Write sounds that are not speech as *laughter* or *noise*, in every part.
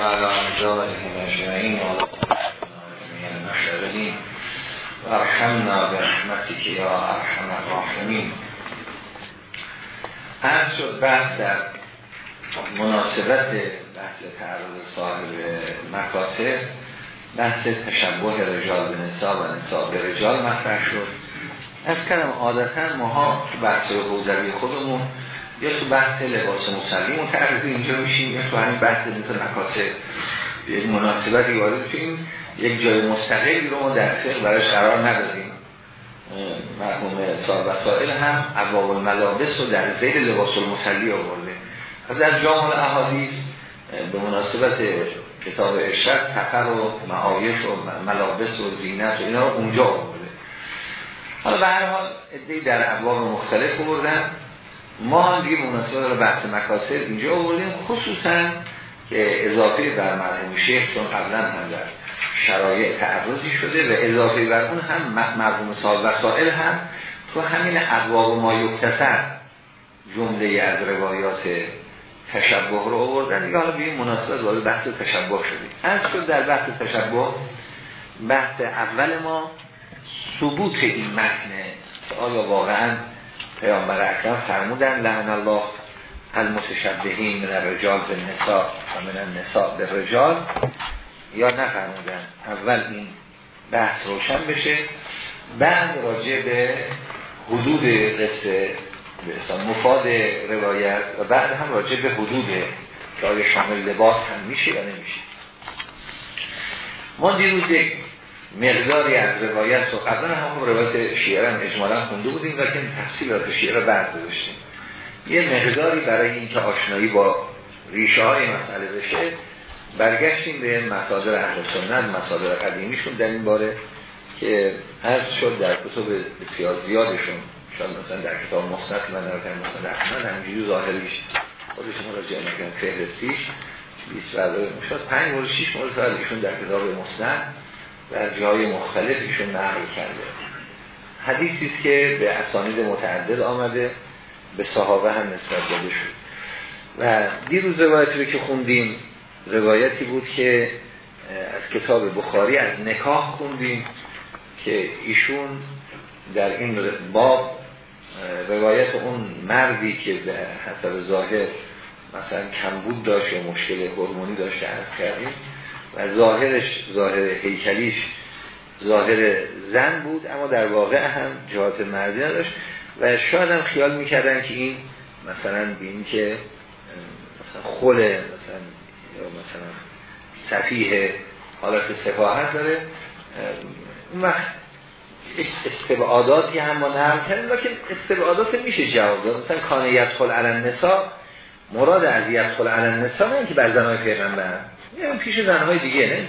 وعلى أعزائهم أجمعين المشهدين وارحمنا برحمتك یا ارحم الراحمین. از شد بحث در مناسبت بحث تعرض صاحب مکاتب بحث تشبه رجال به نسا و نسا به رجال مطرح شد. از کلم عادتا ماها بحث حوزوی خودمون یا تو بحث لباس مسلی متعرض اینجا میشیم یا تو همین بحث مکاتب یک مناسبتی وارد شدیم یک جای مستقلی رو ما در فقه براش قرار ندادیم. مرحوم سال وسائل هم ابواب الملابس رو در زیر لباس المسلی آورده. از در جامع احادیث به مناسبت کتاب ارشد تفر و معایش و ملابس و زینت و اینا رو اونجا آورده. حالا به هر حال در ابواب مختلف آوردن. ما هم دیگه مناسبت رو بحث مکاسب اینجا آوردیم خصوصا که اضافه بر مرحوم شیخ چون قبلا هم در شرایع تعرضی شده و اضافه بر اون هم مرحوم سال وسائل هم تو همین ابواب ما یکتسر جمله از روایات تشبه رو آوردن. دیگه حالا به مناسبت وارد بحث تشبه شدیم. از شد در بحث تشبه بحث اول ما ثبوت این متنه آیا واقعا پیامبر اکرم فرمودن لعن الله المتشبهین من الرجال به نساء و من النساء به رجال یا نفرمودن اول این بحث روشن بشه بعد راجع به حدود قصه مفاد روایت و بعد هم راجع به حدود که شامل لباس هم میشه یا نمیشه. ما دیروز یک مقداری از روایت و قبلا هم روایت شیعه هم اجمالا خونده بودیم و که تفصیلات شیعه رو بعد یه مقداری برای اینکه آشنایی با ریشه های مسئله بشه برگشتیم به مصادر اهل سنت مصادر قدیمیشون در این باره که از شد در کتب بسیار زیادشون شاید مثلا در کتاب مصنف من در مصنف احمد همینجوری ظاهریش خودشون راجع نکنم فهرستیش 20 برده شد 5 مورد 6 مورد ایشون در کتاب مصنف در جای مختلف ایشون نقل کرده. حدیثی است که به اسانید متعدد آمده به صحابه هم نسبت داده شد. و دیروز روایتی رو که خوندیم روایتی بود که از کتاب بخاری از نکاح خوندیم که ایشون در این باب روایت اون مردی که به حسب ظاهر مثلا کمبود داشت یا مشکل هورمونی داشته عرض کردیم و ظاهرش ظاهر هیکلیش ظاهر زن بود اما در واقع هم جهات مردی نداشت. و شاید هم خیال می‌کردن که این مثلا به این که مثلا خله مثلا یا مثلا صفیه حالت سفاهت داره. اون وقت استبعاداتی هم ما نرم کردیم لیکن استبعادات میشه جواب داد. مثلا کانه یدخل علن نسا مراد از یدخل علن نسا نه که بر زنهای پیغمبر. یعنی پیش زنهای دیگه نه؟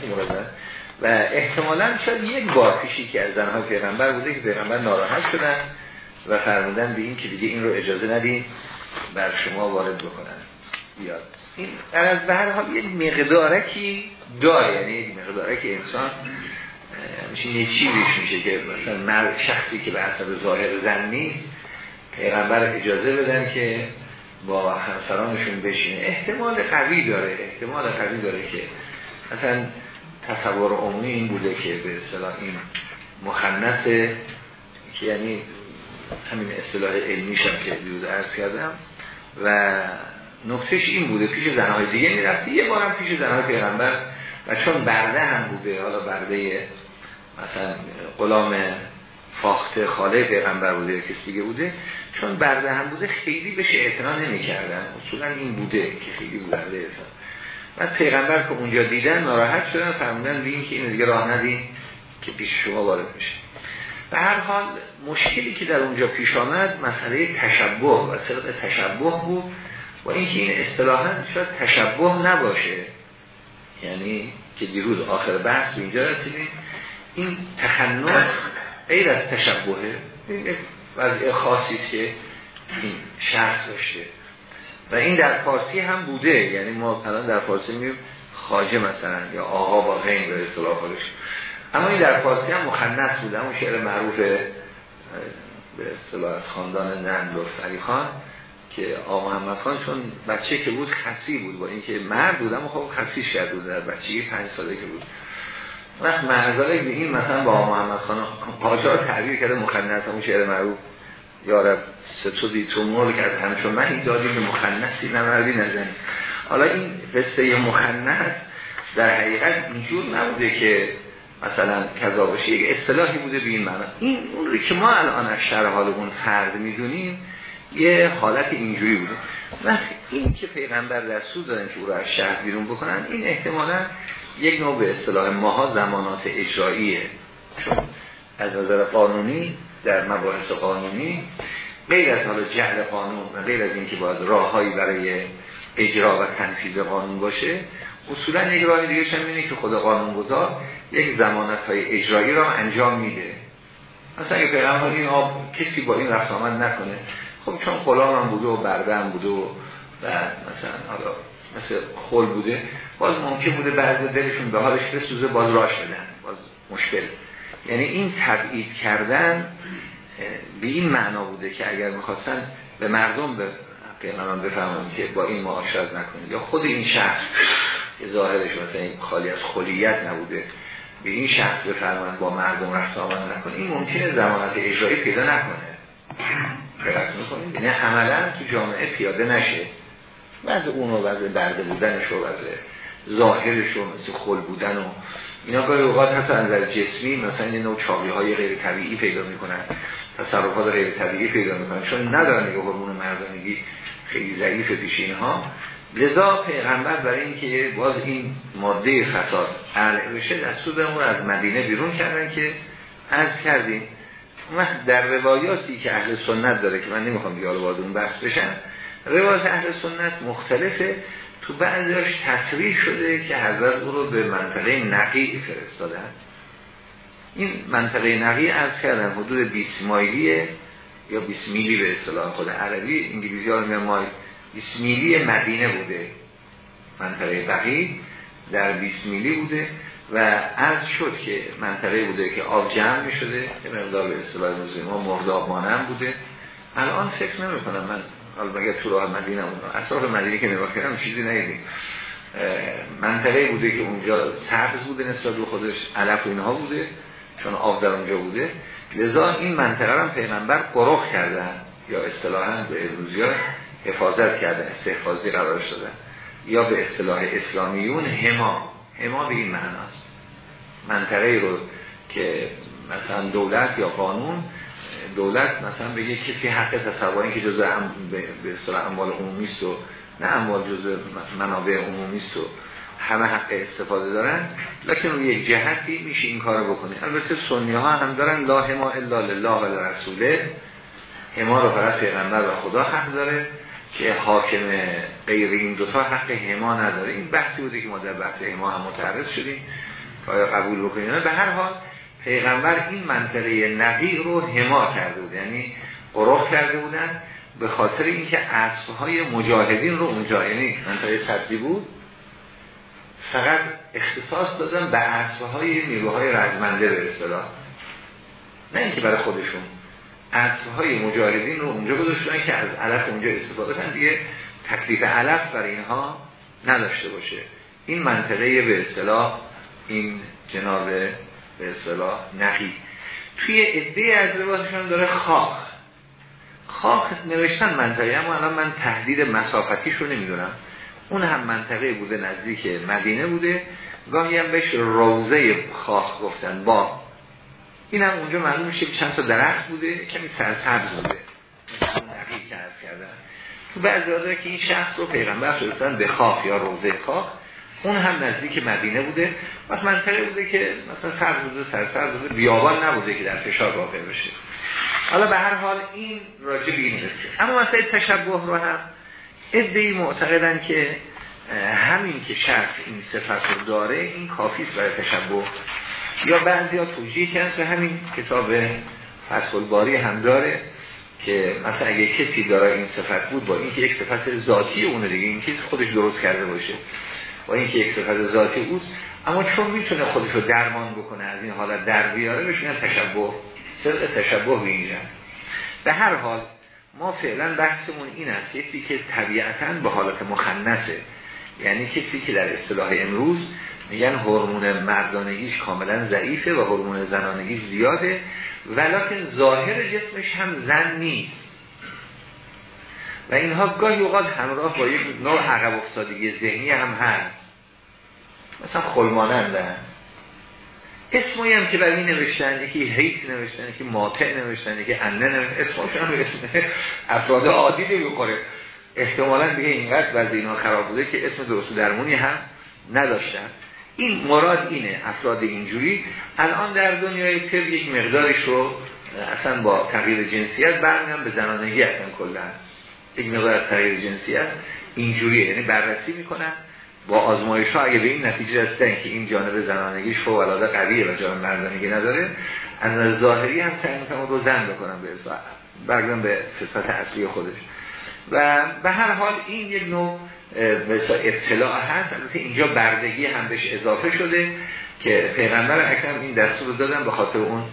و احتمالا شاید یک بار پیشی که از زنهای پیغمبر بوده که پیغمبر ناراحت شدن و فرمودن به این که دیگه این رو اجازه ندین بر شما وارد بکنن. بیاد این از به هر حال یک مقدارکی داره یعنی یک مقدارکی انسان میشه نیچی میشه که مثلا شخصی که به حسب ظاهر زن نیست پیغمبر اجازه بدن که با همسرانشون بشینه احتمال قوی داره احتمال قوی داره که مثلا تصور عمومی این بوده که به اصطلاح این مخنث که یعنی همین اصطلاح علمیشم که دیوز عرض کردم و نقطش این بوده پیش زنهای دیگه می‌رفتی یه بارم پیش زنهای پیغمبر و چون برده هم بوده حالا برده مثلا غلام فاخته خاله پیغمبر بوده کسی دیگه بوده چون برده هم بوده خیلی بهش اعتنا نمی کردن اصولا این بوده که خیلی برده اعتنا. و پیغمبر که اونجا دیدن ناراحت شدن فرمودن بین که این دیگه راه که پیش شما وارد بشه. به هر حال مشکلی که در اونجا پیش آمد مسئله تشبه و صدق تشبه بود. و اینکه این اصطلاحا شاید تشبه نباشه یعنی که دیروز آخر بحث اینجا رسیدیم این تخنص غیر از تشبهه این وضع خاصی که این شخص داشته. و این در فارسی هم بوده یعنی ما الان در فارسی میگیم خاجه مثلا یا آقا با غین به اصطلاح اما این در فارسی هم مخنث بوده اون شعر معروف به اصطلاح از خاندان نند و علی خان که آقا محمد خان چون بچه که بود خسی بود. با اینکه مرد بودم خب خسی شد بود در بچه پنج ساله که بود. وقت معذاره به این مثلا با محمد خان پاشا رو کرده مخنث همون شعر معروف. یارب ستودی تو مول کرد همچون من دادی به مخنثی نمردی نزنی. حالا این قصه مخنث در حقیقت اینجور نبوده که مثلا کذا باشه. یک اصطلاحی بوده به این معنی. این اون که ما الان از شرح فرد می‌دونیم یه حالت اینجوری بوده. وقت این که پیغمبر دستور دادن که او رو از شهر بیرون بکنن این احتمالا یک نوع به اصطلاح ماها زمانات اجراییه. چون از نظر قانونی در مباحث قانونی غیر از حال جهل قانون و غیر از اینکه باید راههایی برای اجرا و تنفیذ قانون باشه اصولا یک راه دیگه اینه که خود قانون گذار یک زمانت های اجرایی را انجام میده. مثلا اگه پیغمبر این آب کسی با این رفت آمد نکنه خب چون غلام هم بوده و برده هم بوده و مثلا حالا مثل خل بوده باز ممکن بوده بعضی دلشون به حالش بسوزه باز راش بدن باز مشکل. یعنی این تبعید کردن به این معنا بوده که اگر می‌خواستن به مردم به پیغمبر بفهمن که با این معاشرت نکنید. یا خود این شخص که ظاهرش مثلا این خالی از خلیت نبوده به این شخص بفرمان با مردم رفت آمد نکنه. این ممکنه زمانت اجرایی پیدا نکنه. فرق می‌کنیم یعنی عملا تو جامعه پیاده نشه. بعض اونو وضع برده بودنش و وضع ظاهرش و مثل خل بودن و اینا گاهی اوقات هست از نظر جسمی مثلا این نوع چاقی های غیر طبیعی پیدا می‌کنن تصرفات غیر طبیعی پیدا می‌کنن. چون ندارن یه هورمون مردانگی خیلی ضعیف پیش اینها. لذا پیغمبر برای اینکه باز این ماده فساد علعه بشه دستور اون از مدینه بیرون کردن که عرض کردیم. وقت در روایاتی که اهل سنت داره که من نمی‌خوام بیال وارد اون بحث بشم روایات اهل سنت مختلفه. تو بعضیش تصریح شده که حضرت او رو به منطقه نقی فرستادن. این منطقه نقی از کردن حدود 20 مایلیه یا 20 میلی به اصطلاح خود عربی انگلیسی ها میگن مایل. 20 میلی مدینه بوده منطقه بقی در 20 میلی بوده. و عرض شد که منطقه بوده که آب جمع می شده که مقدار به اصطلاح ما مرداب مانم بوده. الان فکر نمی کنم من حالا مگر تو راه مدینه اون اصلاف مدینه که نگاه کردم چیزی نیدیم منطقه بوده که اونجا سبز بوده نسبت به خودش علف و اینها بوده چون آب در اونجا بوده. لذا این منطقه هم پیغمبر قرخ کردن یا اصطلاحا به روزی حفاظت کردن استحفاظی قرار دادن یا به اصطلاح اسلامیون هما. هما به این معناست. منطقه رو که مثلا دولت یا قانون دولت مثلا بگه کسی حق تصوری که جزء هم به اصطلاح اموال عمومی است و نه اموال جزء منابع عمومی است و همه حق استفاده دارن لکن روی یک جهتی میشه این کارو بکنه. البته سنی ها هم دارن لا هما الا لله و رسوله هما رو فقط پیغمبر و خدا حق داره. که حاکم غیر این دوتا حق هما نداره. این بحثی بوده که ما در بحث هما هم متعرض شدیم آیا قبول بکنیم به هر حال پیغمبر این منطقه نقی رو هما کرده بود یعنی قرخ کرده بودن به خاطر اینکه های مجاهدین رو اونجا یعنی منطقه صدی بود فقط اختصاص دادن به های نیروهای رزمنده به اصطلاح. نه اینکه برای خودشون. های مجاهدین رو اونجا گذاشتن که از علف اونجا استفاده کنن دیگه تکلیف علف برای اینها نداشته باشه. این منطقه به اصطلاح این جناب به اصطلاح نقی. توی عده از روایاتشون داره خاک. خاک نوشتن منطقه اما الان من تحدید مسافتیش رو نمی‌دونم. اون هم منطقه بوده نزدیک مدینه بوده. گاهی هم بهش روزه خاک گفتن با این هم اونجا معلوم میشه چند تا درخت بوده کمی سرسبز بوده. نقی که از کردن تو بعضی که این شخص رو پیغمبر فرستن به خاک یا روزه خاک اون هم نزدیک مدینه بوده. وقت منطقه بوده که مثلا سر بوده سر بوده بیابان نبوده که در فشار واقع بشه. حالا به هر حال این راجع به این رسه اما مثلا تشبه رو هم ادهی معتقدن که همین که شخص این صفت رو داره این کافی برای تشبه. یا بعضی ها توجیه کردن که همین کتاب فتح الباری هم داره که مثلا اگه کسی داره این صفت بود با اینکه یک صفت ذاتی اونه دیگه این کسی خودش درست کرده باشه با اینکه یک صفت ذاتی اوست. اما چون می‌تونه خودش رو درمان بکنه از این حالت در بیاره بهش میگن تشبه صدق تشبه به اینجا به هر حال ما فعلا بحثمون این است کسی که طبیعتا به حالت مخنثه یعنی کسی که در اصطلاح امروز میگن هورمون مردانگیش کاملا ضعیفه و هورمون زنانگیش زیاده ولیکن ظاهر جسمش هم زن نیست. و اینها گاهی اوقات همراه با یک نوع عقب افتادگی ذهنی هم هست. مثلا خلمانندن اسمایی هم که برای نوشتن یکی هیت نوشتن یکی ماتع نوشتن یکی انه نوشتن اسمش هم اسم افراد عادی نمی‌خوره. احتمالا دیگه اینقدر بعضی اینا خراب بوده که اسم درست درمونی هم نداشتن. این مراد اینه افراد اینجوری. الان در دنیای طب یک مقدارش رو اصلا با تغییر جنسیت هم به زنانگی اصلا کلا یک مقدار تغییر جنسیت اینجوریه یعنی بررسی می‌کنن. با آزمایش ها اگه به این نتیجه رسیدن که این جانب زنانگیش فوق العاده قویه و جانب مردانگی نداره از ظاهری هم سعی می‌کنم رو زن بکنم به برگردم به صفت اصلی خودش. و به هر حال این یک نوع مثلا اطلاع هست. البته اینجا بردگی هم بهش اضافه شده که پیغمبر اکرم این دستور رو دادن به خاطر اون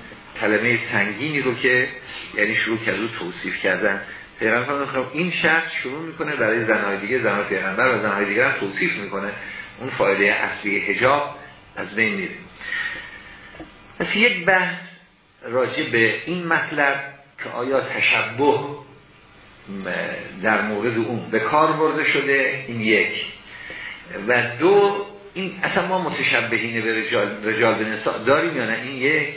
کلمه سنگینی رو که یعنی شروع کرد رو توصیف کردن. پیغمبر خب این شخص شروع می‌کنه برای زنهای دیگه زنهای پیغمبر و زنهای دیگه هم توصیف می‌کنه. اون فایده اصلی حجاب از بین میره. پس یک بحث راجع به این مطلب که آیا تشبه در مورد اون به کار برده شده این یک. و دو این اصلا ما متشبهین به رجال, رجال به نساء داریم یا نه؟ این یک.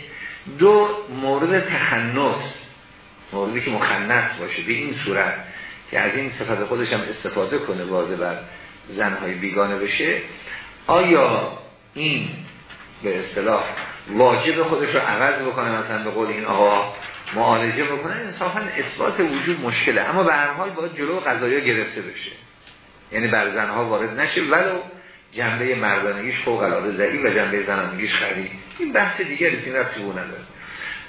دو مورد تخنص موردی که مخنث باشه به این صورت که از این صفت خودش هم استفاده کنه وارد بر زنهای بیگانه بشه. آیا این به اصطلاح واجب خودش رو عوض بکنه مثلا به قول این آقا؟ معالجه بکنه انصافا اثبات وجود مشکله. اما به هر حال باید جلو قضایا گرفته بشه. یعنی بر زنها وارد نشه ولو جنبه مردانگیش فوق العاده ضعیف و جنبه زنانگیش خرید این بحث دیگری این رفتی نداره.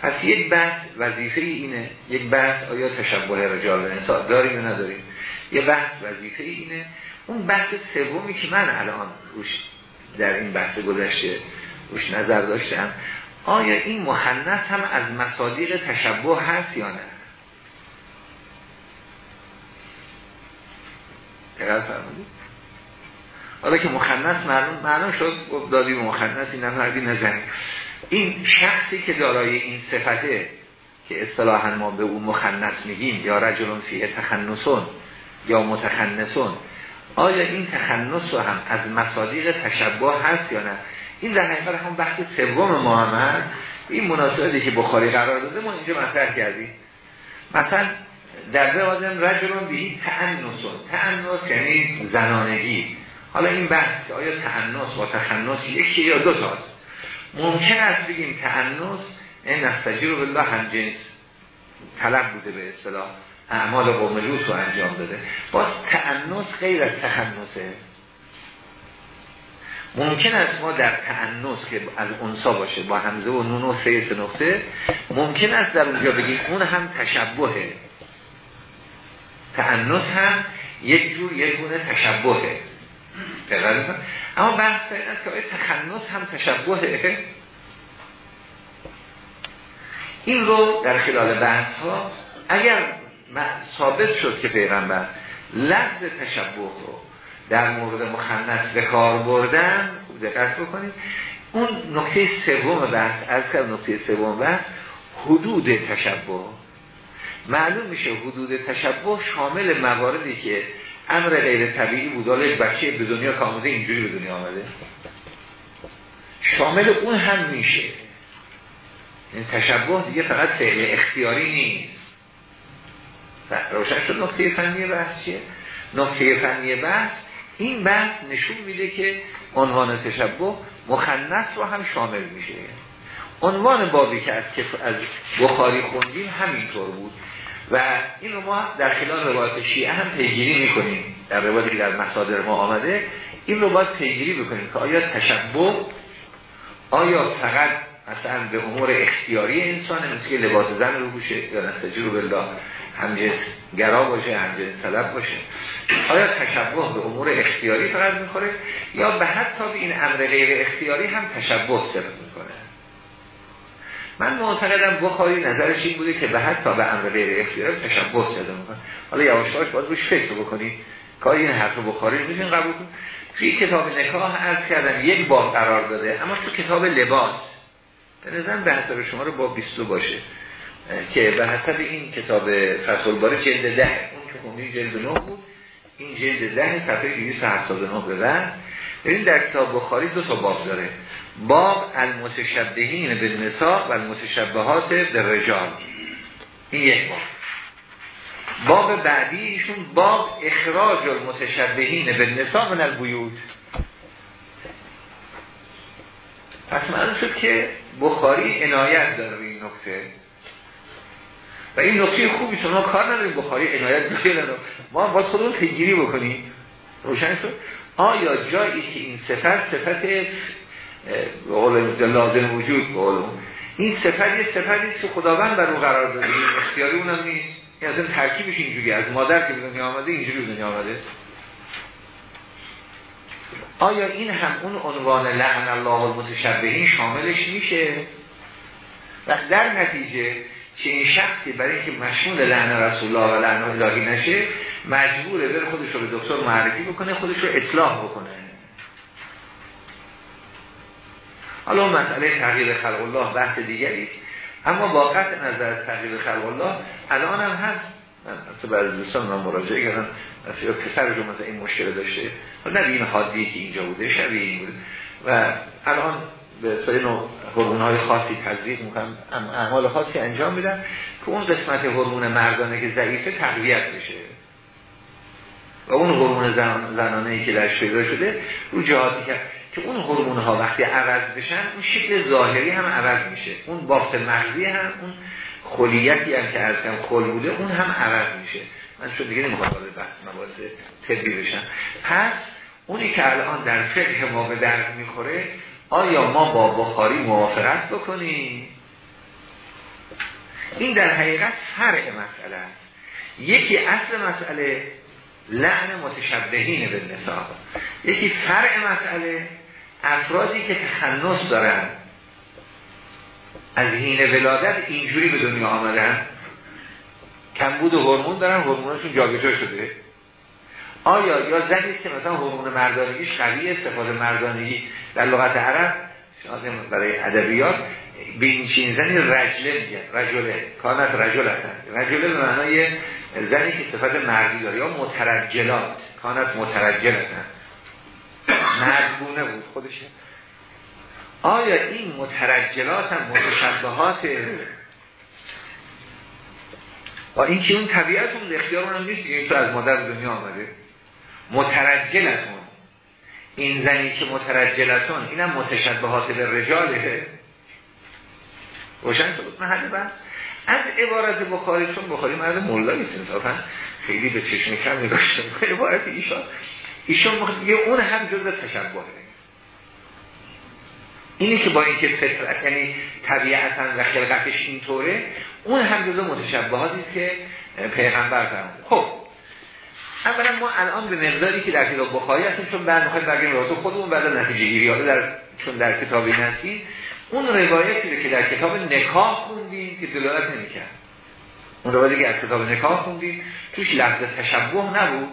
پس یک بحث وظیفه اینه. یک بحث آیا تشبه رجال و نساء داریم یا نداریم؟ یه بحث وظیفه اینه. اون بحث سومی که من الان روش در این بحث گذشته روش نظر داشتم آیا این مخنث هم از مصادیق تشبه هست یا نه؟ حالا که مخنث معلوم معلوم شد دادی مخنث این نفردی نزنید این شخصی که دارای این صفته که اصطلاحا ما به اون مخنث میگیم یا رجلون فیه تخنسون یا متخنسون آیا این تخنس رو هم از مصادیق تشبه هست یا نه؟ این در حقیقت هم بحث سوم ما هم این مناسبتی که بخاری قرار داده ما اینجا مطرح کردیم. مثلا در روازم رجلون بهی تعنسون تعنس یعنی زنانگی. حالا این بحث آیا تعنس و تخنس یکی یا دو تاست؟ ممکن است بگیم تعنس این نستجیر رو بالله هم جنس طلب بوده به اصطلاح. اعمال قوم رو انجام داده. باز تعنس غیر از تخنسه ممکن است ما در تعنس که از انسا باشه با همزه و نون و سه نقطه ممکن است در اونجا بگیم اون هم تشبهه. تعنس هم یک جور یک گونه تشبهه. اما بحث این است که تخنص هم تشبهه؟ این رو در خلال بحث ها اگر ثابت شد که پیغمبر لفظ تشبه رو در مورد مخنث به کار بردن خوب دقت بکنید. اون نکته سوم بحث از کرد نکته سوم بحث حدود تشبه. معلوم میشه حدود تشبه شامل مواردی که امر غیر طبیعی بود. حالا بچه به دنیا آمده اینجوری به دنیا آمده. شامل اون هم میشه. این یعنی تشبه دیگه فقط فعل اختیاری نیست. روشن شد نقطه فنی بحث چیه؟ نقطه فنی بحث این بحث نشون میده که عنوان تشبه مخنث رو هم شامل میشه. عنوان بابی که از, از بخاری خوندیم همینطور بود. و این رو ما در خلال روایت شیعه هم پیگیری می‌کنیم. در روایتی که در مصادر ما آمده این رو باید پیگیری بکنیم که آیا تشبه آیا فقط مثلا به امور اختیاری انسانه مثل که لباس زن رو بوشه یا نستجیر رو بالله همجنس گرا باشه همجنس طلب باشه. آیا تشبه به امور اختیاری فقط می‌خوره یا به حتی به این امر غیر اختیاری هم تشبه صرف می‌کنه؟ من معتقدم بخاری نظرش این بوده که به حتی به امر غیر اختیار تشبه زده می‌کنه. حالا یواش باید روش فکر بکنید کاری این حرف بخاری می‌تونین قبول کنید توی کتاب نکاح عرض کردم یک باب قرار داده اما تو کتاب لباس. به نظر به حساب شما رو با 20 باشه که به حسب این کتاب فصل باره جلد ده اون که خوندین جلد نه بود. این جلد ده صفحه 279 به بعد ببین در کتاب بخاری دو تا باب داره. باب المتشبهین به نساء و المتشبهات به رجال این یک باب. باب بعدی ایشون باب اخراج المتشبهین به نساء من البیوت. پس معلوم شد که بخاری عنایت داره به این نکته. و این نکته خوبی ما کار نداریم بخاری عنایت میشه ما باید خودمون پیگیری بکنیم. روشن شد؟ آیا جایی که این صفت صفت لازم وجود بقول این صفت یه صفتی که خداوند بر اون قرار داده اختیاری اونم نیست. این ترکیبش اینجوری از مادر که به دنیا آمده اینجوری به دنیا آمده. آیا این هم اون عنوان لعن الله المتشبهین شاملش میشه؟ و در نتیجه که این شخصی برای اینکه مشمول لعن رسول الله و لعن الهی نشه مجبوره بره خودش رو به دکتر معرفی بکنه خودش رو اصلاح بکنه. حالا مسئله تغییر خلق الله بحث دیگری اما واقعا نظر تغییر خلق الله الان هم هست. من تو بعد دوستان من مراجعه کردم مثلا پسر جو مثلا این مشکل داشته. نه این حادی که اینجا بوده شبیه این بوده. و الان به سری نوع هرمون های خاصی تزریق می‌کنم اعمال خاصی انجام میدن که اون قسمت هورمون مردانه که ضعیفه تقویت بشه و اون هورمون زن... زنانه ای که درش پیدا شده رو جهاتی که که اون هورمون ها وقتی عوض بشن اون شکل ظاهری هم عوض میشه. اون بافت مغزی هم اون خلیتی هم که از کم خل بوده اون هم عوض میشه. من شد دیگه نمی‌خوام وارد بحث مباحث طبی بشم. پس اونی که الان در فقه ما به درد می‌خوره آیا ما با بخاری موافقت بکنیم؟ این در حقیقت فرع مسئله است. یکی اصل مسئله لعن متشبهین به نساء یکی فرع مسئله افرادی که تخنص دارن از هین ولادت اینجوری به دنیا آمدن. کمبود هورمون دارن هورمونشون جابجا شده. آیا یا زنی که مثلا هورمون مردانگیش قوی استفاده مردانگی در لغت عرب برای ادبیات به این چین زنی رجله میگن. رجله کانت رجل هستن. رجله به معنای زنی که صفت مردی داره یا مترجلات کانت مترجل هستن. مردگونه بود خودشه. آیا این مترجلات هم متشبهات؟ با این که اون طبیعت اون اختیار هم نیست این تو از مادر دنیا آمده. مترجلتون این زنی که مترجلتون اینم متشبهات به رجاله. روشن شد محل بس. از عبارت بخاری چون بخاری مرد مولا نیست انصافا خیلی به چشم کم نگاشته عبارت ایشان ایشان یه اون هم جز تشبهه. اینی که با اینکه فطرت یعنی طبیعتا و خلقتش اینطوره اون هم جز متشبهاتی که پیغمبر فرمود. خب اولا ما الان به مقداری که در کتاب بخاری هستیم چون بعد می‌خوایم برگردیم راستو خودمون بعد نتیجه گیری در چون در کتابی هستیم اون روایتی که در کتاب نکاح خوندیم که دلالت نمی‌کرد. اون روایتی که از کتاب نکاح خوندیم توش لفظ تشبه نبود.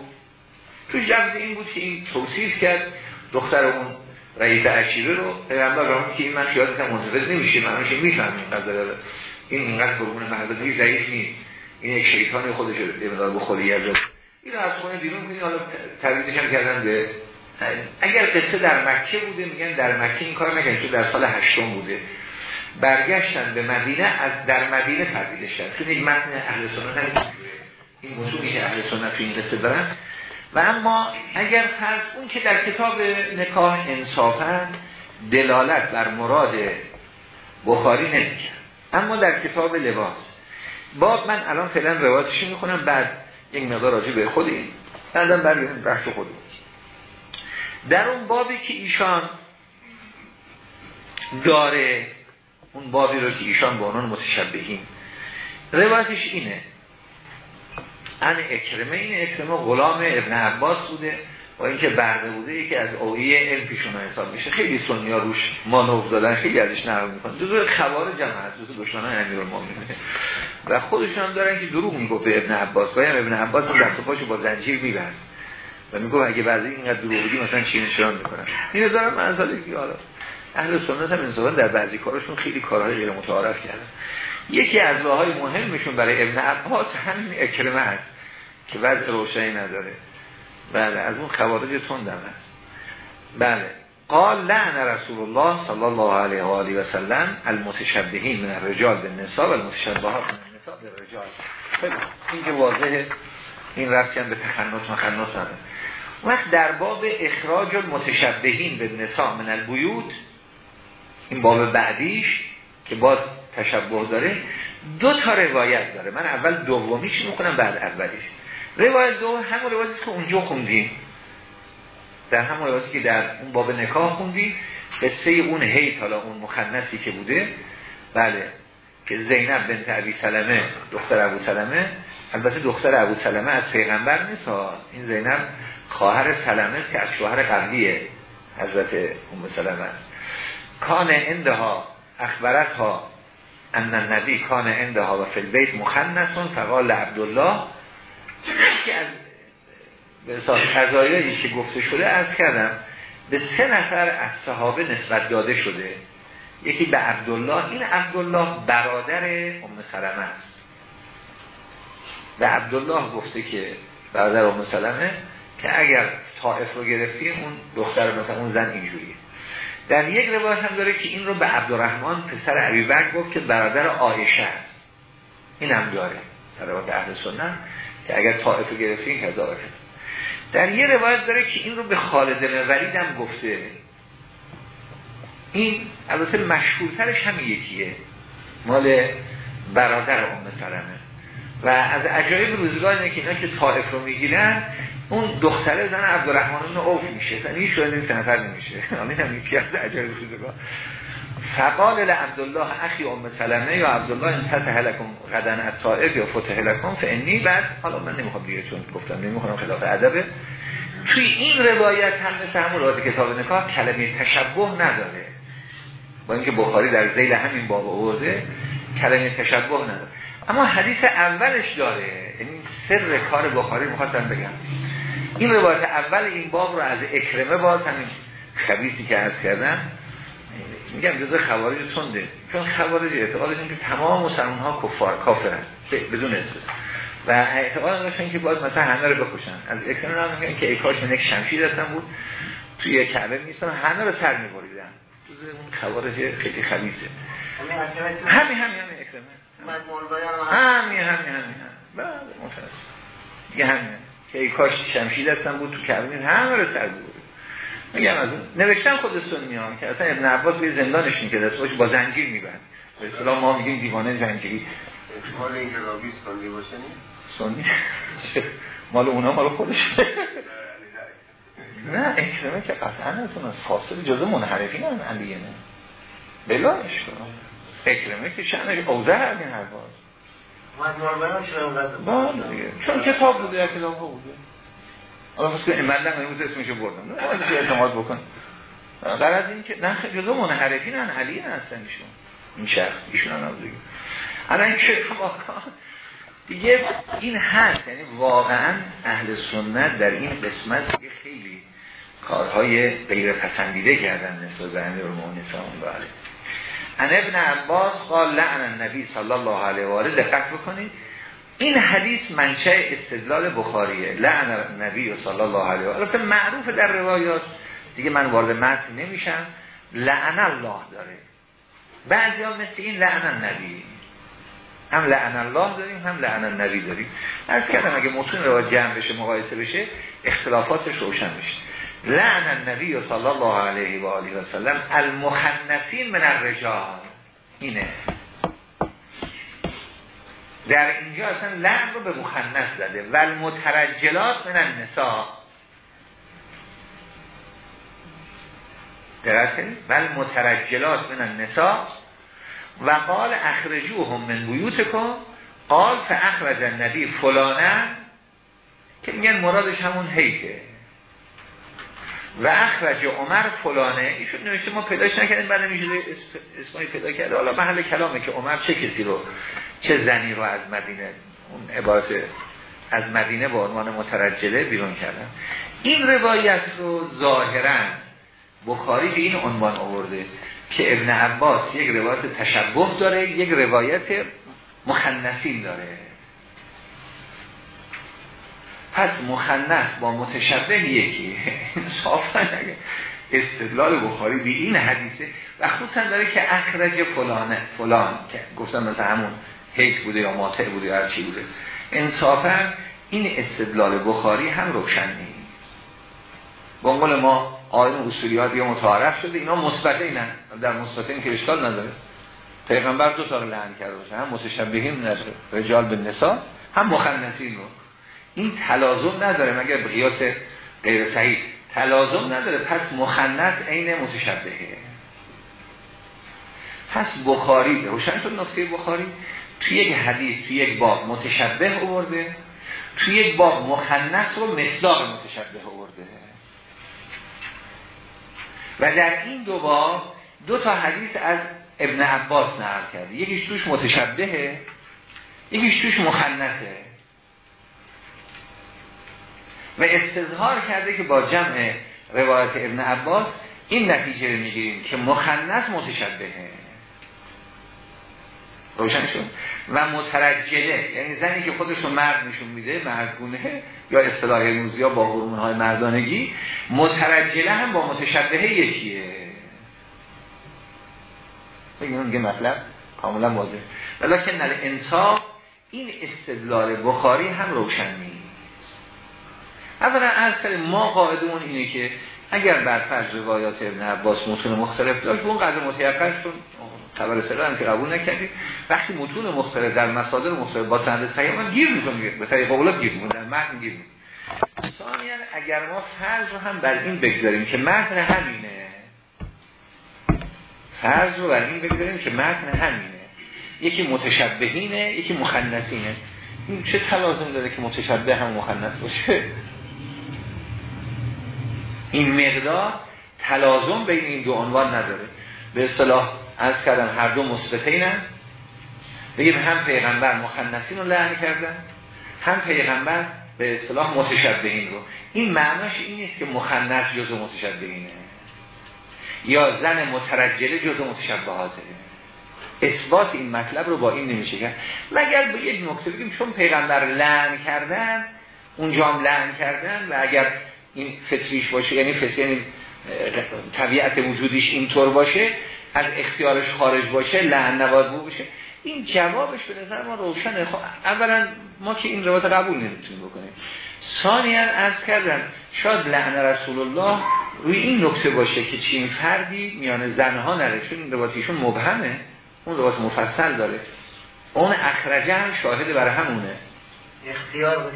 توش لفظ این بود که این توصیف کرد دختر اون رئیس عشیره رو پیغمبر رو که این من خیال کنم منتفض نمیشه من میشه میفهم این قضا این اینقدر برمون مردانی ضعیف نیست. این یک شیطان خودش رو مدار بخوری این از خونه بیرون کنید حالا تبریدش هم کردن به اگر قصه در مکه بوده میگن در مکه این کار نگن چون در سال هشتم بوده. برگشتن به مدینه از در مدینه تبدیلش کرد. چون این متن اهل سنت هم این موضوعی که اهل سنت تو این قصه دارن. و اما اگر فرض اون که در کتاب نکاح انصافا دلالت بر مراد بخاری نمی‌کرد. اما در کتاب لباس. باب من الان فعلا روایتش می‌خونم بعد یک مقدار راجع به خود این بعدم برگردیم بحث خودمون در اون بابی که ایشان داره اون بابی رو که ایشان با عنوان متشبهین روایتش اینه. ان اکرمه این اکرمه غلام ابن عباس بوده. با اینکه برده بوده یکی از اوعیه علم پیشون حساب میشه. خیلی سنیا روش مانور دادن خیلی ازش نقل می‌کنن. جزو خوارج هم هست جزو دشمنان امیرالمومنین. و خودشون هم دارن که دروغ میگه به ابن عباس. گاهی ابن عباس دست پاشو با زنجیر میبست. و میگه اگه بعضی اینقدر دروغی مثلا چی نشان می‌کنن. اینو دارم منزله که حالا اهل سنت هم انصافا در بعضی کارشون خیلی کارهای غیر متعارف کردن. یکی از راههای مهمشون برای ابن عباس همین اکرمه است که وضع روشنی نداره. بله از اون خوارج تندم هست. بله. قال لعن رسول الله صلی الله علیه و آله و سلم المتشبهین من الرجال بالنساء و المتشبهات من النساء بالرجال. خیلی این که واضحه. این رفت به تخنص مخنص نداره. وقت در باب اخراج المتشبهین به نساء من البیوت این باب بعدیش که باز تشبه داره دو تا روایت داره. من اول دومیش می‌کنم بعد اولیش. روایت دو همون روایتی که اونجا خوندیم در همون روایتی که در اون باب نکاح خوندیم قصه اون هیت حالا اون مخنثی که بوده. بله که زینب بنت ابی سلمه دختر ابو سلمه. البته دختر ابو سلمه از پیغمبر نیست. این زینب خواهر سلمه که از شوهر قبلیه حضرت ام سلمه. کان اندها اخبرت ها ان النبی کان اندها و فی البیت فقال عبدالله که از به که گفته شده از کردم به سه نفر از صحابه نسبت داده شده. یکی به عبدالله این عبدالله برادر ام سلمه است. به عبدالله گفته که برادر ام سلمه که اگر طائف رو گرفتیم اون دختر مثلا اون زن اینجوریه. در یک روایت هم داره که این رو به عبدالرحمن پسر عبی گفت که برادر آیشه است. این هم داره. در روایت اهل سنن که اگر طائف گرفتین کذا هست در یه روایت داره که این رو به خالد بن ولید هم گفته. این البته مشهورترش هم یکیه. مال برادر ام سلمه. و از عجایب روزگار اینه که اینا که طائف رو می‌گیرن اون دختره زن عبدالرحمن اوف میشه. زن هیچ شده این نفر نمیشه. *laughs* این هم یکی از عجایب روزگار. فقال لعبدالله اخی ام سلمه یا عبدالله این فتح لکم غدن از طائف یا فتح لکم فعنی بعد حالا من نمی‌خوام دیگه چون گفتم نمی‌خوام خلاف ادبه. توی این روایت هم مثل همون روایت کتاب نکاح کلمه تشبه نداره. با اینکه بخاری در زیل همین باب آورده کلمه تشبه نداره. اما حدیث اولش داره. یعنی سر کار بخاری می‌خواستم بگم. این روایت اول این باب رو از اکرمه باز همین خبیثی که از کردن میگم جزء خوارج تنده. چون خوارج اعتقاد که تمام مسلمان ها کفار کافرن. بدون اساس. و اعتقاد داشتن که باید مثلا همه رو بکشن. از اکرمه هم میگن که ای کاش من یک شمشیر دستم بود توی کعبه میستم همه رو سر میبریدن. جزء اون خوارج خیلی خبیثه. همین همین همین اکرمه همین همین همین بله متاسف دیگه همین. که ای کاش شمشیر دستم بود تو کعبه همه رو سر بود میگم از اون. نوشتن خود سنی ها که اصلا ابن عباس به زندانش می‌کرد دستش با زنجیر میبند. به اصطلاح ما میگیم دیوانه زنجیری مال این رابی سنی باشه سنی؟ مال اونا مال خودش. نه اکرمه که قطعا از فاصل جزء منحرفین هم علیه نه. بلاش کنم اکرمه که شنش اوزه همین هر باز بله چون کتاب بوده کتاب ها بوده حالا فسکه امدن امروز اسمشو بردم. نه اعتماد بکن. غرض این که نه جزو منحرفین هن علی هستن ایشون. این شخص ایشون هم دیگه الان که دیگه این هست یعنی واقعا اهل سنت در این قسمت دیگه خیلی کارهای غیر پسندیده کردن نسبت به امیر المؤمنین ان ابن عباس قال لعن النبی صلی الله علیه و آله. دقت بکنید. این حدیث منشأ استدلال بخاریه. لعن نبی صلی الله علیه و آله. معروف در روایات. دیگه من وارد متن نمیشم. لعن الله داره. بعضی ها مثل این لعن النبی. هم لعن الله داریم هم لعن النبی داریم. از کردم اگه متون روایت جمع بشه مقایسه بشه اختلافاتش روشن بشه لعن النبی صلی الله علیه و آله و سلم المخنثین من الرجال. اینه. در اینجا اصلا لعن رو به مخنث زده. و المترجلات من النساء. درست؟ و المترجلات من النساء. و قال اخرجوهم من بیوتکم. قال فاخرج النبی فلانه که میگن مرادش همون حیطه و اخرج عمر فلانه. ایشون نوشته ما پیداش نکردیم بعد نمیشه اسمایی پیدا کرده. حالا محل کلامه که عمر چه کسی رو چه زنی رو از مدینه اون عبارت از مدینه با عنوان مترجله بیرون کردن. این روایت رو ظاهرا بخاری به این عنوان آورده که ابن عباس یک روایت تشبه داره یک روایت مخنسین داره. پس مخنث با متشبه یکی صافا استدلال بخاری به این حدیثه و خصوصا داره که اخرج فلانه فلان که گفتم مثل همون حیث بوده یا ماتع بوده یا هر چی بوده. انصافا این استدلال بخاری هم روشن نیست. با قول ما آین اصولیات یا متعارف شده اینا مثبته اینن در مثبته که اشکال نداره. پیغمبر دو تا لعن کرده باشه هم متشبهین رجال به نسا هم مخنثین رو. این تلازم نداره مگر به قیاس غیر صحیح. تلازم نداره. پس مخنث عین متشبهه. پس بخاری روشن شد نکته بخاری. توی یک حدیث توی یک باب متشبه آورده توی یک باب مخنث رو مصداق متشبه آورده. و در این دو باب دو تا حدیث از ابن عباس نقل کرده. یکیش توش متشبهه یکیش توش مخنثه. و استظهار کرده که با جمع روایت ابن عباس این نتیجه رو می‌گیریم که مخنث متشبهه. روشن شد. و مترجله یعنی زنی که خودش رو مرد نشون میده مردگونه یا اصطلاح روزی با هورمون های مردانگی مترجله هم با متشبهه یکیه. بگیم اون مطلب کاملا واضح ولیکن انصاف این استدلال بخاری هم روشن نیست. اولا از ما قاعدمون اینه که اگر بر فرض روایات ابن عباس متون مختلف داشت اون قدر متیقن شد. خبر سره هم که قبول نکردیم. وقتی متون مختلف در مصادر مختلف با سند صحیح ما گیر می‌کنیم به طریق قولات گیر می‌کنیم در متن گیر ثانیا اگر ما فرض رو هم بر این بگذاریم که متن همینه فرض رو بر این بگذاریم که متن همینه. یکی متشبهینه یکی مخنثینه. چه تلازم داره که متشبه هم مخنث باشه؟ این مقدار تلازم بین این دو عنوان نداره. به اصطلاح از کردم هر دو مثبتینن بگیم هم پیغمبر مخنثین رو لعن کردن هم پیغمبر به اصطلاح متشبهین رو. این معناش این نیست که مخنث جزو متشبهینه یا زن مترجله جزو متشبهاته. اثبات این مطلب رو با این نمیشه کرد. مگر به یک نکته بگیم چون پیغمبر لعن کردن اونجا هم لعن کردن و اگر این فطریش باشه یعنی فطری یعنی طبیعت وجودیش اینطور باشه از اختیارش خارج باشه لعن نواد باشه. این جوابش به نظر ما روشنه. خب اولا ما که این روایت قبول نمی‌تونیم بکنیم. ثانیا از کردن شاید لعن رسول الله روی این نکته باشه که چین فردی میان زنها نره چون این روایتیشون مبهمه اون روایت مفصل داره. اون اخرجه هم شاهد برای همونه. اختیار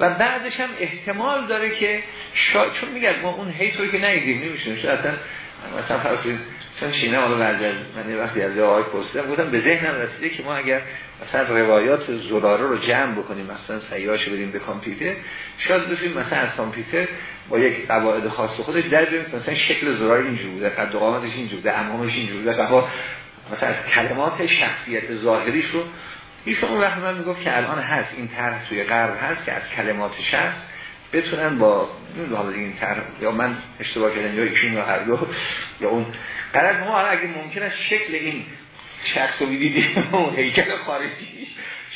و بعدش هم احتمال داره که شا... چون میگه ما اون هیت رو که نگیدیم نمیشه اصلا مثلا فرض چون شینه حالا بعد از من وقتی از آقای پرسیدم گفتم به ذهنم رسیده که ما اگر مثلا روایات زراره رو جمع بکنیم مثلا سیاش بدیم به کامپیوتر شاید بتونیم مثلا از کامپیوتر با یک قواعد خاص خودش در بیاریم مثلا شکل زرار اینجوری بوده قد قامتش اینجوری بوده امامش اینجوری بوده مثلا از کلمات شخصیت ظاهریش رو ایشون اون وقت من می‌گفت که الان هست این طرح توی غرب هست که از کلمات شخص بتونن با این طرح یا من اشتباه کردم یا ایشون یا هر دو یا اون. قرار ما اگه ممکن است شکل این شخص رو می‌دیدیم اون هیکل خارجیش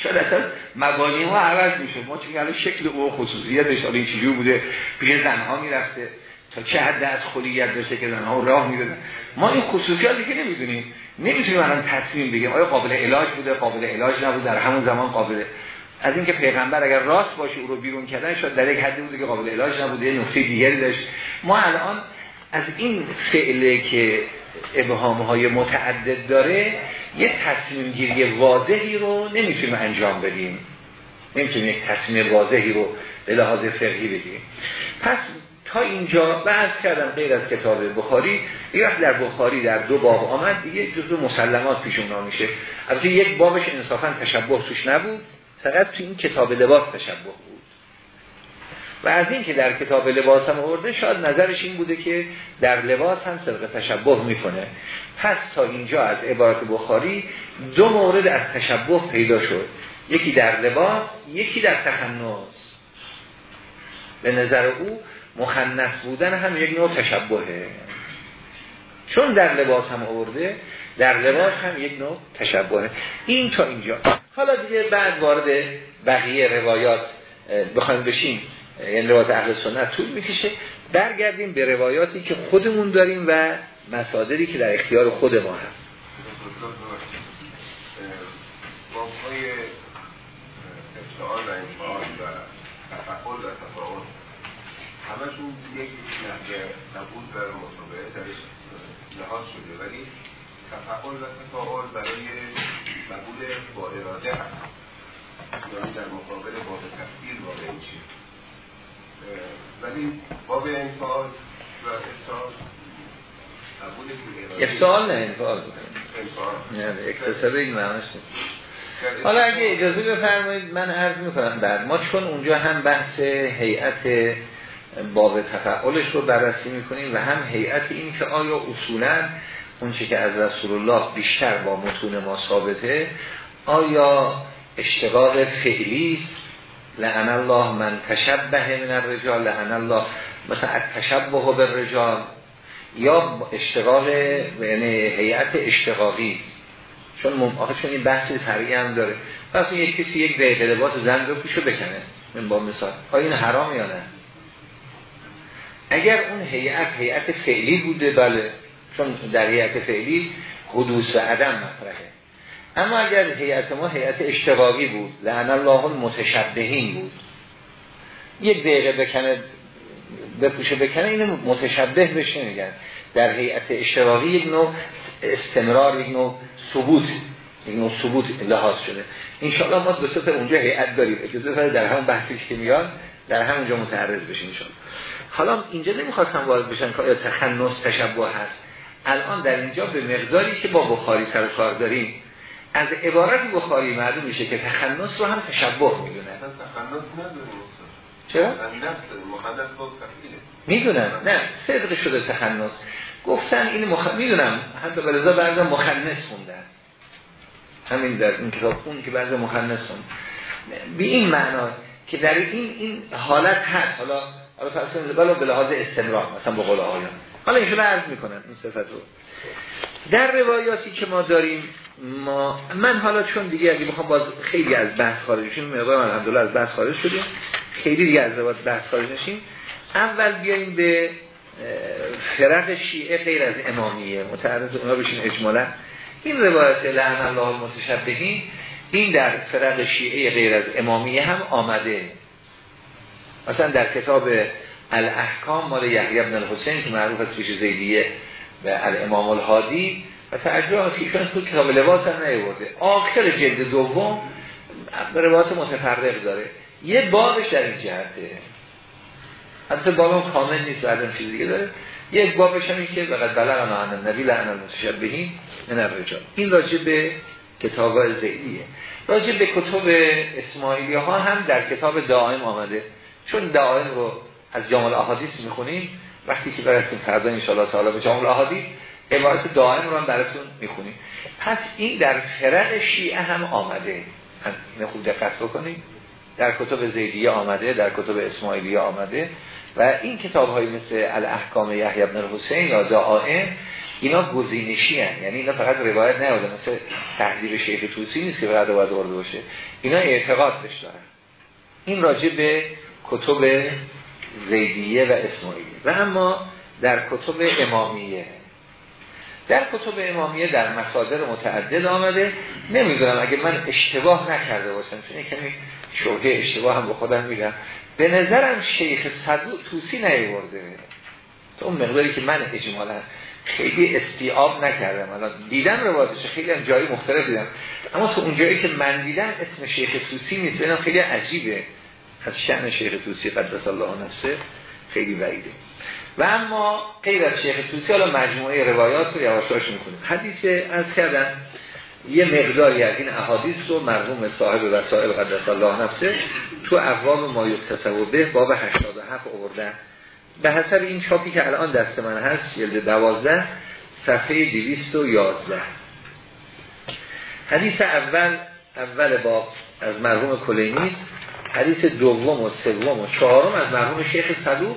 شاید اصلا مبانی ما عوض میشه ما چون الان شکل او خصوصیتش این چجور بوده پیش زنها می‌رفته. تا چه حد از خلیت داشته که زنها راه می‌دادن ما این خصوصیاتی که نمی‌دونیم. نمی‌تونیم الان تصمیم بگیم آیا قابل علاج بوده قابل علاج نبود در همون زمان قابل. از اینکه پیغمبر اگر راست باشه او رو بیرون کردن شاید در یک حدی بوده که قابل علاج نبوده یه نقطه دیگری داشت. ما الان از این فعله که ابهام های متعدد داره یه تصمیم گیری واضحی رو نمی‌تونیم انجام بدیم. نمی‌تونیم یک تصمیم واضحی رو به لحاظ فقهی بدیم. پس تا اینجا بحث کردم غیر از کتاب بخاری یه در بخاری در دو باب آمد دیگه جزو مسلمات پیش اونا میشه. البته یک بابش انصافا تشبه توش نبود فقط تو این کتاب لباس تشبه بود. و از این که در کتاب لباس هم آورده شاید نظرش این بوده که در لباس هم سرق تشبه می‌کنه. پس تا اینجا از عبارت بخاری دو مورد از تشبه پیدا شد. یکی در لباس یکی در تخنص به نظر او مخنث بودن هم یک نوع تشبهه. چون در لباس هم آورده در لباس هم یک نوع تشبهه. این تا اینجا. حالا دیگه بعد وارد بقیه روایات بخوایم بشیم. یعنی روایات اهل سنت طول می‌کشه. برگردیم به روایاتی که خودمون داریم و مسادری که در اختیار خود ما هست. بابهای افتعال و انفعال و تفعال و تفاعل همشون یک نحوه قبول در مطابقه درش لحاظ شده. ولی تفعال و تفاعل برای قبول با اراده هست. یعنی در مقابل باب تفکیر واقع میشه ولی باب انفعال و افتعال افتعال نه انفعال نه اکتسابه این معنیش حالا اگه اجازه بفرمایید من عرض می‌کنم بعد. ما چون اونجا هم بحث هیئت باب تفعالش رو بررسی می‌کنیم و هم هیئت این که آیا اصولا اون که از رسول الله بیشتر با متون ما ثابته آیا اشتغال فعلی است؟ لعن الله من تشبه من الرجال لعن الله مثلا تشبه به رجال یا اشتغال یعنی هیئت اشتغاقی چون آخه چون این بحث طبیعی هم داره. پس یک کسی یک دقیقه لباس زن رو پیشو بکنه. من با مثال. آیا این حرام یا نه؟ اگر اون هیئت هیئت فعلی بوده بله. چون در هیئت فعلی حدوث و عدم مطرحه. اما اگر هیئت ما هیئت اشتقاقی بود لعن الله المتشبهین بود. یک دقیقه بکنه بپوشه بکنه اینو متشبه بشه میگن. در هیئت اشتراقی یک نوع استمرار یک نوع ثبوت یک نوع ثبوت لحاظ شده. انشاءالله ما به اونجا هیئت داریم. اجازه در همون بحثی که میاد در همونجا متعرض بشیم انشاءالله. حالا اینجا نمی‌خواستم وارد بشن که آیا تخنص تشبه هست. الان در اینجا به مقداری که با بخاری سر کار داریم از عبارت بخاری معلوم میشه که تخنص رو هم تشبه می‌دونه. تخنص چرا؟ می‌دونم. نه صدق شده تخنص گفتن این مخ... می‌دونم. حتی بلزا بعضا مخنص خوندن. همین در این کتاب خون که بعضا مخنص خوند. به این معنا که در این این حالت هست. حالا حالا فرض کنید به لحاظ استمرار مثلا به قول آیان حالا این عرض می‌کنم این صفت رو در روایاتی که ما داریم ما من حالا چون دیگه اگه بخوام باز خیلی از بحث خارج شیم مقدار الحمدلله از بحث خارج شدیم خیلی دیگه از روایات بحث خارج نشیم. اول بیایم به فرق شیعه غیر از امامیه. متعرض اونا بشین اجمالا. این روایت لعن الله المتشبهین این در فرق شیعه غیر از امامیه هم آمده. مثلا در کتاب الاحکام مال یحیی بن الحسین که معروف است پیش زیدیه و الامام الهادی و تعجب است که ایشون تو کتاب لباس هم نیورده. آخر جلد دوم روایات متفرق داره. یه بابش در این جهته. حتی بابم کامل نیست بعدم چیز دیگه داره. یک بابش هم که فقط بلغ عن النبی لعن المتشبهین من الرجال. این راجع به کتاب زیدیه. راجع به کتب اسماعیلی ها هم در کتاب دائم آمده. چون دائم رو از جامع احادیث می‌خونیم وقتی که برسیم فردا ان تعالی به جامع احادیث عبارت دائم رو هم براتون می‌خونیم. پس این در فرق شیعه هم آمده. اینو خوب دقت بکنیم. در کتب زیدیه آمده در کتب اسماعیلیه آمده و این کتاب های مثل الاحکام یحیی بن حسین یا دائم اینا گزینشی هن. یعنی اینا فقط روایت نیاده مثل تحضیر شیخ توسی نیست که فقط باید ورده باشه. اینا اعتقاد دارن. این راجع به کتب زیدیه و اسماعیلیه. و اما در کتب امامیه. در کتب امامیه در مصادر متعدد آمده. نمی‌دونم اگه من اشتباه نکرده باشم چون کمی شوهه اشتباه هم به خودم میگم. به نظرم شیخ صدوق توسی نیورده. تو اون مقداری که من اجمالا خیلی استیاب نکردم. الان دیدم روایتش خیلی هم جایی مختلف دیدم. اما تو اون جایی که من دیدم اسم شیخ توسی نیست خیلی عجیبه. از شأن شیخ توسی قدس الله نفسه خیلی بعیده. و اما غیر از شیخ توسی حالا مجموعه روایات رو یواشاش می‌کنیم حدیث از کردن یه مقداری از این احادیث رو مرحوم صاحب وسائل قدس الله نفسه تو ابواب ما یکتسب به باب 87 آوردن به حسب این چاپی که الان دست من هست جلد 12 صفحه 211 حدیث اول اول باب از مرحوم کلینی. حدیث دوم و سوم و چهارم از مرحوم شیخ صدوق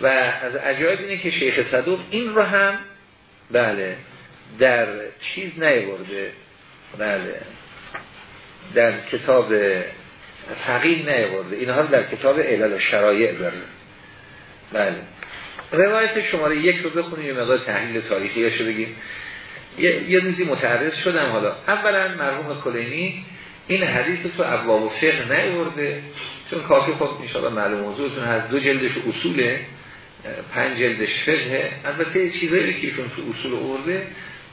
و از عجایب اینه که شیخ صدوق این رو هم بله در چیز نیورده بله در کتاب فقیه نیورده اینها رو در کتاب علل شرایع داره. بله. روایت شماره یک رو بخونیم یه مقدار تحلیل تاریخی رو بگیم. یه, یه روزی متعرض شدم حالا. اولا مرحوم کلینی این حدیث تو ابواب و فقه نیورده چون کافی خب انشاءالله معلوم موضوعتون هست. دو جلدش اصوله پنج جلدش فقه البته چیزایی که ایشون تو اصول آورده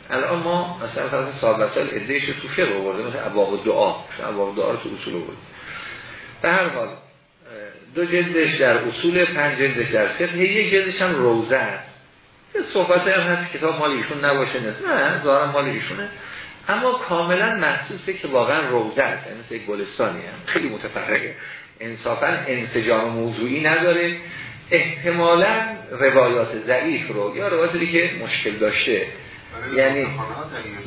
الان ما مثلا فرض صاحب وسائل ادعیش تو فقه آورده مثلا ابواب دعا. ابواب دعا رو تو اصول آورده. به هر حال دو جلدش در اصول پنج جلدش در فقه یک جلدش هم روزه است. صحبت هم هست کتاب مال ایشون نباشه نه ظاهرا مال ایشونه. اما کاملا محسوسه که واقعا روزه است یعنی گلستانی هم خیلی متفرقه. انصافا انسجام موضوعی نداره. احتمالا روایات ضعیف رو یا روایاتی که مشکل داشته. یعنی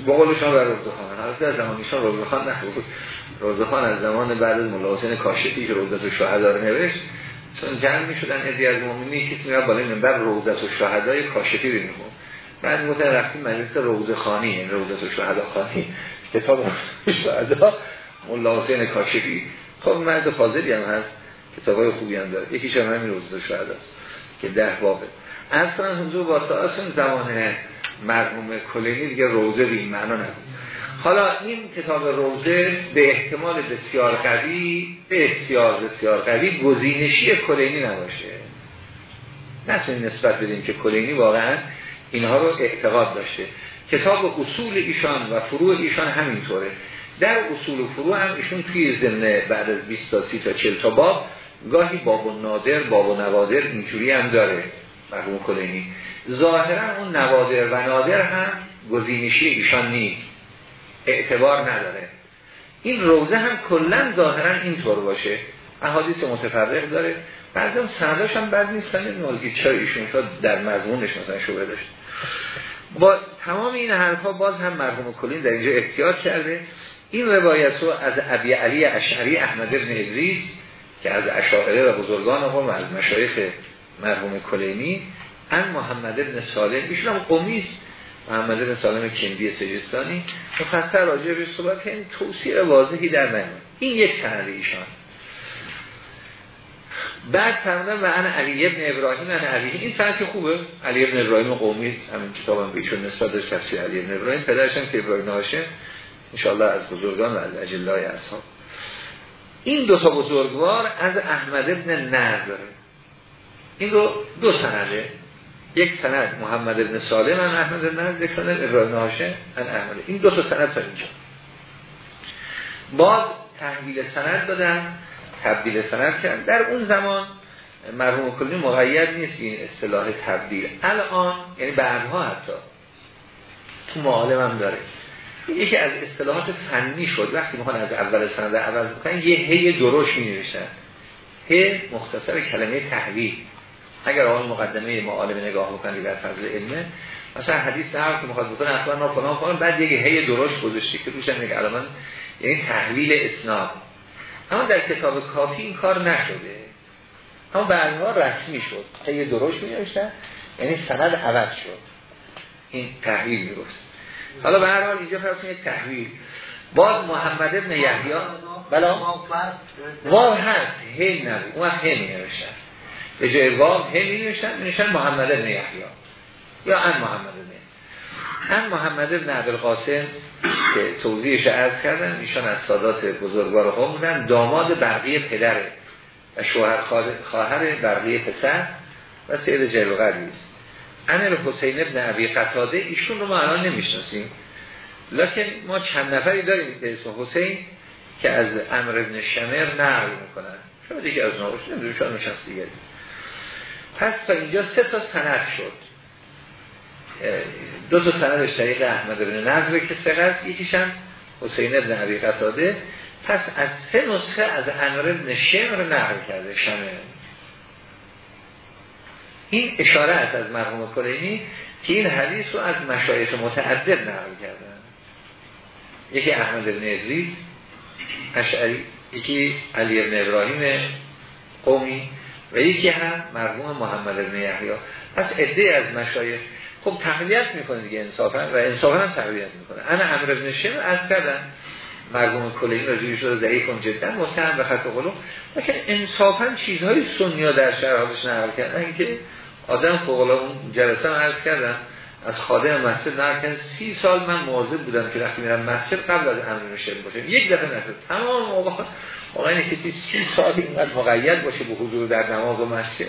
بقولشان بر روزخان در زمانیشان روزخان نبود. روزخان از زمان بعد از ملا حسین کاشفی که روزت و شهده رو نوشت چون جمع می شدن ادی از مومنی کسی میرد بالای منبر روزت و شهده کاشفی رو بعد گفتن رفتیم مجلس روزخانی یعنی روزت و شهده خانی کتاب شهده ملا حسین کاشفی. خب مرد فاضلی هم هست کتاب های خوبی هم داره. یکیش هم همین روزت و شهده است که ده بابه. اصلا حضور واسه زمان مرحوم کلینی دیگه روزه به این معنا نبود. حالا این کتاب روزه به احتمال بسیار قوی بسیار بسیار قوی گزینشی کلینی نباشه. نسیم نسبت بدیم که کلینی واقعا اینها رو اعتقاد داشته. کتاب اصول ایشان و فروع ایشان همینطوره. در اصول و فروع هم ایشون توی ضمن بعد از 20 تا 30 تا 40 تا باب گاهی باب و نادر باب و نوادر اینجوری هم داره. مرحوم کلینی. ظاهرا اون نوادر و نادر هم گزینشی ایشان نیست. اعتبار نداره. این روزه هم کلا ظاهرا اینطور باشه. احادیث متفرق داره. بعضی هم سنداش هم بد نیستن این که چرا ایشون در مضمونش مثلا شبه داشت. با تمام این حرفا باز هم مرحوم کلین در اینجا احتیاط کرده. این روایت رو از ابی علی اشعری احمد بن ادریس که از اشاعره و بزرگان و از مشایخ مرحوم کلینی ان محمد ابن سالم ایشون هم قمیست محمد ابن سالم کندی سجستانی. مفصل راجع به صحبت این توصیه واضحی در من این یک سند ایشان. بعد فرمودن و انا علی ابن ابراهیم انا علی این که خوبه. علی ابن ابراهیم قومی همین کتابم به ایشون نسبت داشت تفسیر علی ابن ابراهیم. پدرش هم که ابراهیم هاشم انشاءالله از بزرگان و از اجلای اصحاب. این دو تا بزرگوار از احمد ابن نظر این رو دو سنده. یک سند محمد ابن سالم ان احمد ابن یک سند ابراهیم هاشم ان احمد. این دو تا سند تا اینجا. باز تحویل سند دادن تبدیل سند کردن در اون زمان مرحوم کلی مقید نیست این اصطلاح تبدیل. الان یعنی بعدها حتی تو معالم هم داره. یکی از اصطلاحات فنی شد. وقتی می‌خوان از اول سند عوض بکنن یه هی دروش می نوشتن هی مختصر کلمه تحویل. اگر آن مقدمه معالم نگاه بکنی در فضل علمه مثلا حدیث هر که می‌خواد بکنه اصلا فلان بعد یک هی درشت گذاشته که روش میگه. الان یعنی تحویل اسناد. اما در کتاب کافی این کار نشده. اما بعدها رسمی شد. هی درشت می یعنی سند عوض شد. این تحویل می‌گفت حالا به هر حال اینجا فرض تحویل. باز محمد ابن یحیی بلا واو هست. هی نبود اون هی می نوشتن به جای واو هم می نوشتن محمد ابن یحیی. یا ان محمد ابن ان محمد ابن عبدالقاسم که توضیحش عرض کردن ایشان از سادات بزرگوار هم بودن داماد برقی پدره و شوهر خواهر برقی پسر و سید جلوغری است. ان حسین ابن عبی قطاده ایشون رو ما الان نمی‌شناسیم. لکن ما چند نفری داریم به اسم حسین که از امر ابن شمر نقل می‌کنن. شما دیگه از ناوش نمی‌دونم نشست دیگه پس تا اینجا سه تا سند شد. دو تا سندش طریق احمد بن نظر که سه است یکیش هم حسین ابن عبی قصاده پس از سه نسخه از امر ابن شمر نقل کرده شمه این اشاره است از مرحوم کلینی که این حدیث رو از مشایخ متعدد نقل کردن یکی احمد ازید اشعری یکی علی ابن ابراهیم قومی و یکی هم مرحوم محمد ابن یحیی. پس عده از مشایخ خب تقویت می‌کنه دیگه انصافا و انصافا هم تقویت می‌کنه. انا امر ابن شمر از کردن مرگوم کلینی راجعی شده ضعیف کن جدا مستهم به خط قلوب. لیکن انصافا چیزهای سنیا در شرحالش نقل کردن که آدم فوق اون جلسه هم عرض کردم. از خادم مسجد نقل سی سال من مواظب بودم که وقتی میرم مسجد قبل از امر نشد باشه یک دفعه نشد. تمام موقع واقعا کسی سی سال اینقدر مقید باشه به حضور در نماز و مسجد.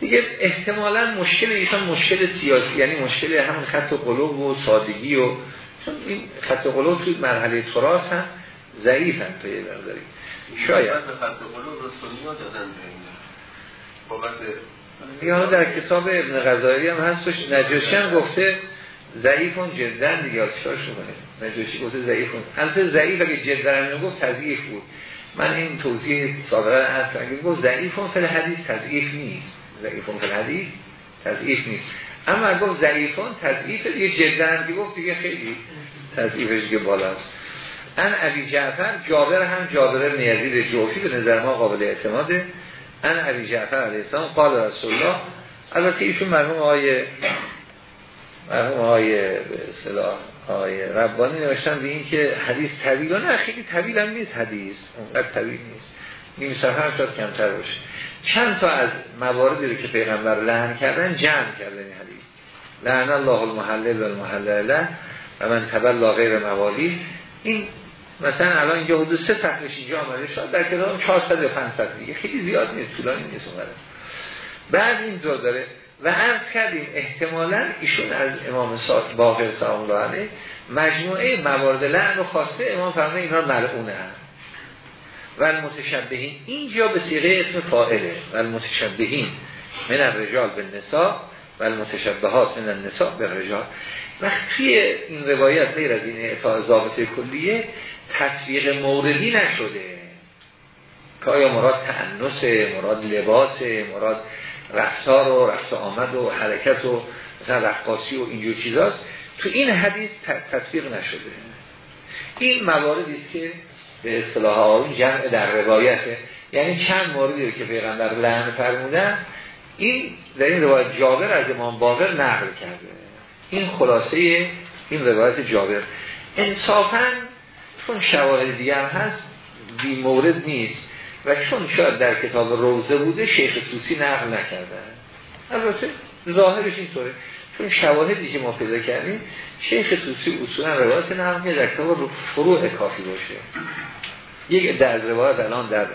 دیگه احتمالا مشکل ایشان مشکل سیاسی یعنی مشکل همون خط قلوب و سادگی و چون این خط قلوب توی مرحله تراس هم ضعیف هم توی برداری شاید. خط قلوب یا در کتاب ابن غزالی هم هستش. نجاشی هم گفته ضعیفون جدا دیگه چیکارش کنه نجاشی گفته ضعیفون البته ضعیف اگه جدا هم گفت تضعیف بود. من این توضیح سابقه هست اگه گفت ضعیفون فل حدیث تضعیف نیست. ضعیفون حدیث تضعیف نیست. اما گفت ضعیفون تضعیف جدا هم گفت دیگه خیلی تضعیفش دیگه بالاست. ان ابی جعفر جابر هم جابر نیزید جوفی به نظر ما قابل اعتماده. ان علی جعفر علیه السلام قال رسول الله البته ایشون مرحوم آقای مرحوم آقای به اصطلاح آقای ربانی نوشتن به این که حدیث طویل نه خیلی طویل هم نیست حدیث اونقدر طویل نیست. نیم صفحه هم کمتر باشه. چند تا از مواردی رو که پیغمبر لحن کردن جمع کردن حدیث. لعن الله المحلل و المحلل و من تبلا غیر موالی. این مثلا الان اینجا حدود سه صفحش اینجا آمده شد در کتاب 400 یا 500 دیگه. خیلی زیاد نیست طولانی نیست اونقدر. بعد این دور داره. و عرض کردیم احتمالا ایشون از امام باقر سلام الله مجموعه موارد لعن و خواسته. امام فرمانه اینا ملعونه هم. و المتشبهین. اینجا به سیغه اسم فائله و المتشبهین من الرجال به نسا و المتشبهات من النساء به رجال و توی این روایت غیر از این اعطاء ضابطه کلیه تطبیق موردی نشده. که آیا مراد تعنس مراد لباس مراد رفتار و رفت آمد و حرکت و مثلا رقاسی و اینجور چیزاست. تو این حدیث تطبیق نشده. این مواردی که به اصطلاح آن جمع در روایته یعنی چند موردی که پیغمبر لعن فرمودن این در این روایت جابر از امام باقر نقل کرده. این خلاصه این روایت جابر. انصافا چون شواهد دیگر هست بی مورد نیست و چون شاید در کتاب روزه بوده شیخ توسی نقل نکردن البته ظاهرش اینطوره. چون شواهدی که ما پیدا کردیم شیخ توسی اصولا روایت نقل در کتاب فروع کافی باشه. یک در روایت الان در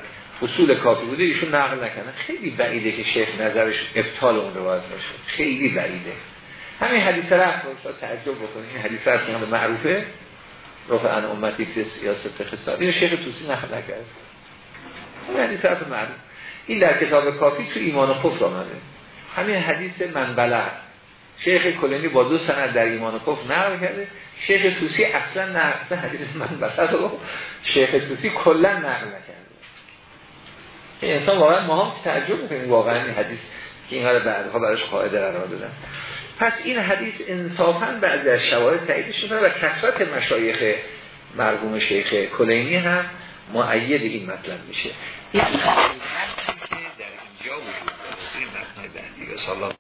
اصول کافی بوده ایشون نقل نکنه. خیلی بعیده که شیخ نظرش ابطال اون روایت باشه. خیلی بعیده. همین حدیث رفت رو تعجب بکنید. این حدیث رفت معروفه. رفع ان امتی فی سیاست خصال. این شیخ توسی نقل نکرد. یعنی طرف معروف. این در کتاب کافی تو ایمان و کفر آمده. همین حدیث منبله شیخ کلینی با دو سند در ایمان کف نقل کرده. شیخ توسی اصلا نقل حدیث من بسط رو شیخ توسی کلا نقل نکرده. این انسان واقعا ما هم تعجب می‌کنیم. واقعا این حدیث که اینقدر بعدها برش قاعده قرار دادن. پس این حدیث انصافا بعد از شواهد تایید شده و کسرت مشایخ مرگوم شیخ کلینی هم معید این مطلب میشه. این در اینجا وجود داره این مطلب بعدی.